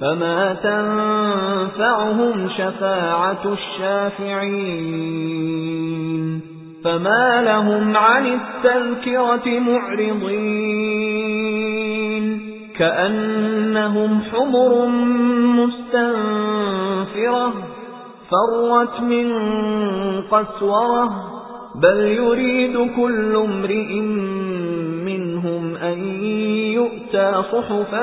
فما تنفعهم شفاعة الشافعين فما لهم عن التذكرة معرضين كأنهم حمر مستنفرة فرت من قسورة بل يريد كل امرئ منهم أن يؤتى صحفا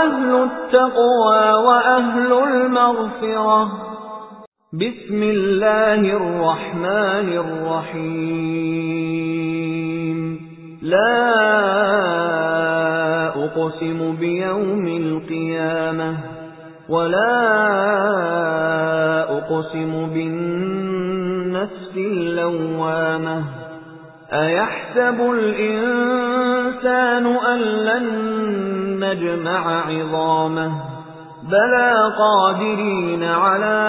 هو أهل التقوى وأهل المغفرة. بسم الله الرحمن الرحيم. لا أقسم بيوم القيامة ولا أقسم بالنفس اللوامة. أيحسب الإنسان أن لن نجمع عظامه بلى قادرين على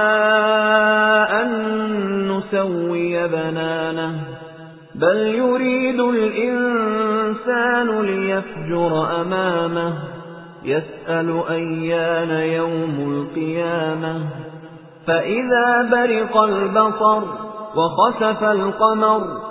أن نسوي بنانه بل يريد الإنسان ليفجر أمامه يسأل أيان يوم القيامة فإذا برق البصر وخسف القمر